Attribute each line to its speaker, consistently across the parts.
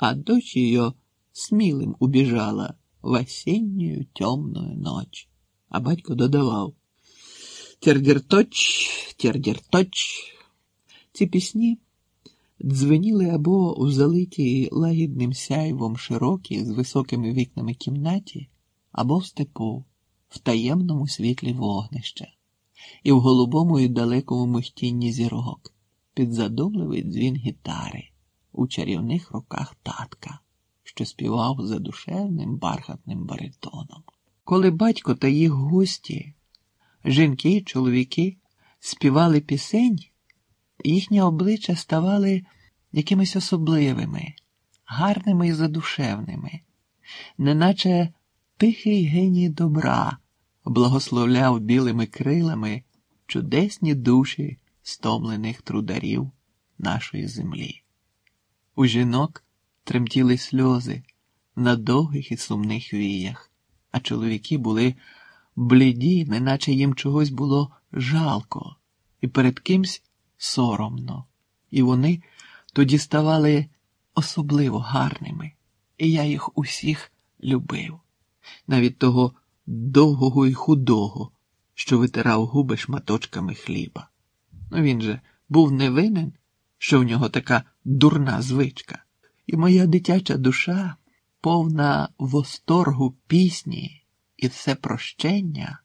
Speaker 1: а дочь ее смілим убіжала в осінню темную ночь. А батько додавав Тєрдєрточ, тєрдєрточ. Ці пісні дзвеніли або у залитій лагідним сяйвом широкій з високими вікнами кімнаті, або в степу, в таємному світлі вогнища, і в голубому і далекому михтінні зірок, під задумливий дзвін гітари у чарівних руках татка, що співав задушевним бархатним баритоном. Коли батько та їх гості, жінки й чоловіки співали пісень, їхні обличчя ставали якимись особливими, гарними і задушевними, неначе тихий геній добра благословляв білими крилами чудесні душі стомлених трударів нашої землі. У жінок тремтіли сльози на довгих і сумних віях, а чоловіки були бліді, неначе їм чогось було жалко, і перед кимсь соромно, і вони тоді ставали особливо гарними, і я їх усіх любив, навіть того довгого і худого, що витирав губи шматочками хліба. Ну він же був невинен, що в нього така дурна звичка, і моя дитяча душа, повна восторгу пісні і все прощення,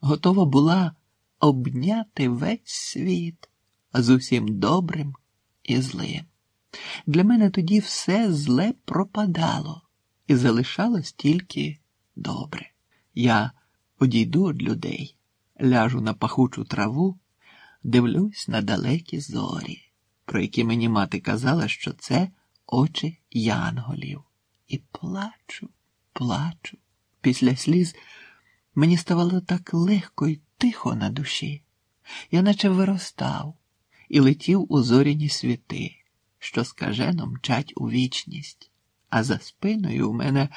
Speaker 1: готова була обняти весь світ з усім добрим і злим. Для мене тоді все зле пропадало, і залишалось тільки добре. Я одійду від людей, ляжу на пахучу траву, дивлюсь на далекі зорі, про які мені мати казала, що це очі янголів. І плачу, плачу. Після сліз мені ставало так легко і тихо на душі. Я наче виростав і летів у зоряні світи, що скажено мчать у вічність, а за спиною у мене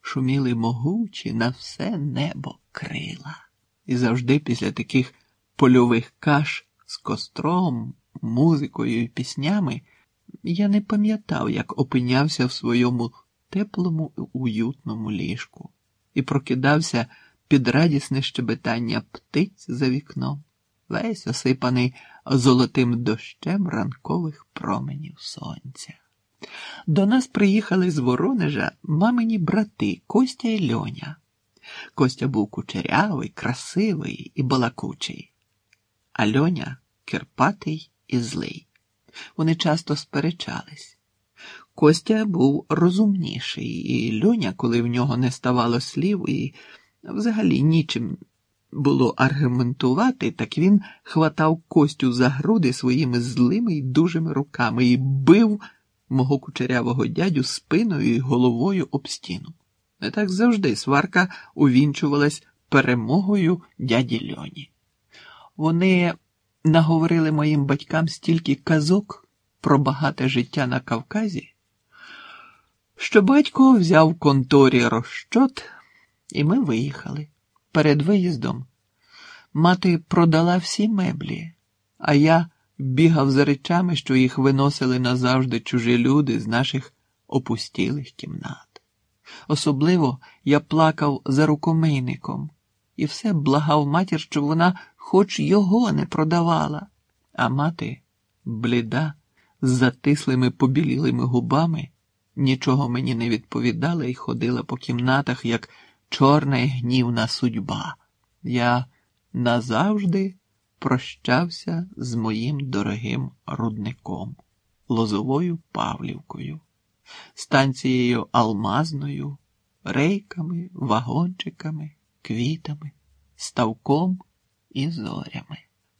Speaker 1: шуміли могучі на все небо крила. І завжди після таких польових каш з костром, музикою і піснями я не пам'ятав, як опинявся в своєму теплому і уютному ліжку і прокидався під радісне щебетання птиць за вікном, весь осипаний золотим дощем ранкових променів сонця. До нас приїхали з Воронежа мамині брати Костя і Льоня. Костя був кучерявий, красивий і балакучий, а Льоня кирпатий і злий. Вони часто сперечались. Костя був розумніший, і Льоня, коли в нього не ставало слів, і взагалі нічим було аргументувати, так він хватав Костю за груди своїми злими й дужими руками і бив мого кучерявого дядю спиною і головою об стіну. Не так завжди сварка увінчувалась перемогою дяді Льоні. Вони наговорили моїм батькам стільки казок про багате життя на Кавказі, що батько взяв в конторі розчот, і ми виїхали. Перед виїздом мати продала всі меблі, а я бігав за речами, що їх виносили назавжди чужі люди з наших опустілих кімнат. Особливо я плакав за рукомийником і все благав матір, щоб вона хоч його не продавала, а мати, бліда, з затислими побілілими губами, нічого мені не відповідала і ходила по кімнатах, як чорна і гнівна судьба. Я назавжди прощався з моїм дорогим рудником, лозовою Павлівкою, станцією Алмазною, рейками, вагончиками, квітами, ставком і зорями,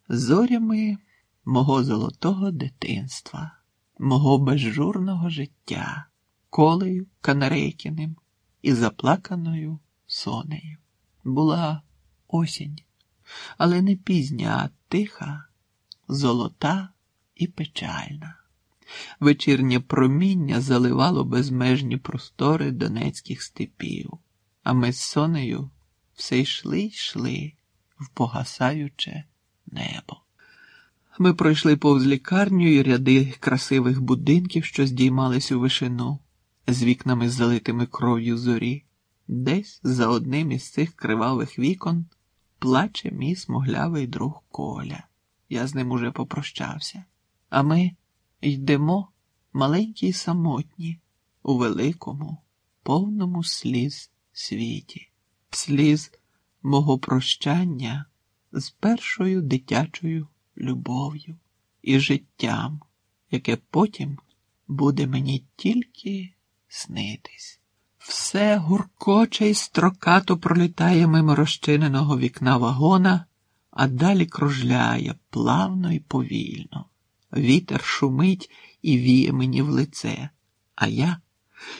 Speaker 1: зорями мого золотого дитинства, мого безжурного життя, колею Канарейкіним і заплаканою сонею. Була осінь але не пізня, а тиха, золота і печальна. Вечірнє проміння заливало безмежні простори донецьких степів, а ми з сонею все йшли йшли в погасаюче небо. Ми пройшли повз лікарню і ряди красивих будинків, що здіймались у вишину, з вікнами залитими кров'ю зорі. Десь за одним із цих кривавих вікон плаче мій смуглявий друг Коля. Я з ним уже попрощався. А ми йдемо маленькі й самотні, у великому, повному сліз світі, сліз мого прощання з першою дитячою любов'ю і життям, яке потім буде мені тільки снитись. Все гуркоче й строкато пролітає мимо розчиненого вікна вагона, а далі кружляє плавно і повільно. Вітер шумить і віє мені в лице, а я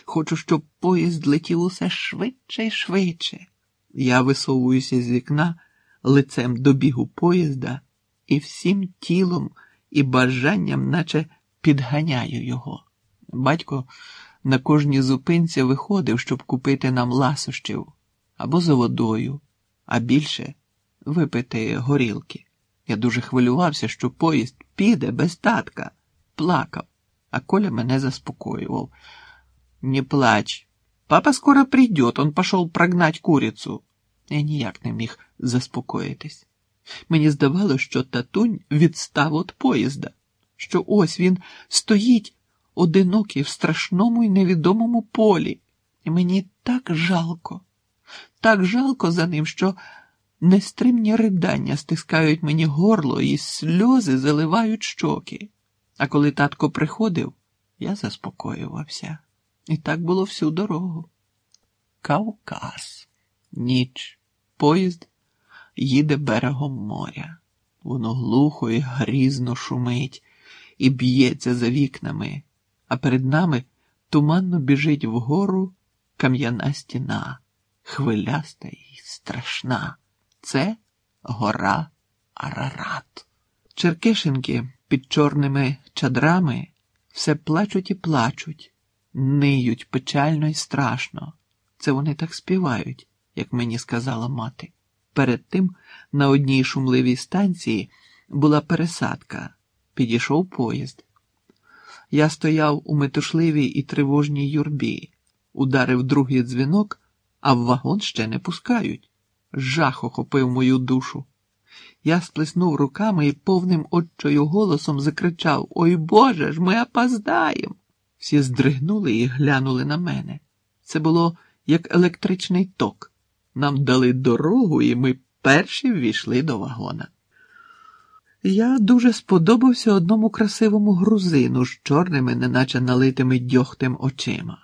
Speaker 1: хочу, щоб поїзд летів усе швидше і швидше. Я висовуюся з вікна лицем до бігу поїзда і всім тілом і бажанням, наче підганяю його. Батько на кожній зупинці виходив, щоб купити нам ласощів або за водою, а більше випити горілки. Я дуже хвилювався, що поїзд піде без татка, плакав, а Коля мене заспокоював. Не плач. Папа скоро придет, он пошел прогнать курицу. Я ніяк не міг заспокоїтись. Мені здавалося, що татунь відстав від поїзда, що ось він стоїть одинокий в страшному і невідомому полі, і мені так жалко, так жалко за ним, що нестримні ридання стискають мені горло і сльози заливають щоки. А коли татко приходив, я заспокоювався. І так було всю дорогу. Кавказ, ніч, поїзд їде берегом моря. Воно глухо і грізно шумить і б'ється за вікнами, а перед нами туманно біжить вгору кам'яна стіна, хвиляста і страшна. Це гора Арарат. Черкешенки під чорними чадрами все плачуть і плачуть, ниють печально і страшно. Це вони так співають, як мені сказала мати. Перед тим на одній шумливій станції була пересадка, підійшов поїзд. Я стояв у метушливій і тривожній юрбі, ударив другий дзвінок, а в вагон ще не пускають. Жах охопив мою душу. Я сплеснув руками і повним отчою голосом закричав Ой Боже ж, ми опоздаєм. Всі здригнули і глянули на мене. Це було як електричний ток. Нам дали дорогу, і ми перші ввійшли до вагона. Я дуже сподобався одному красивому грузину з чорними, неначе налитими дьогтем очима.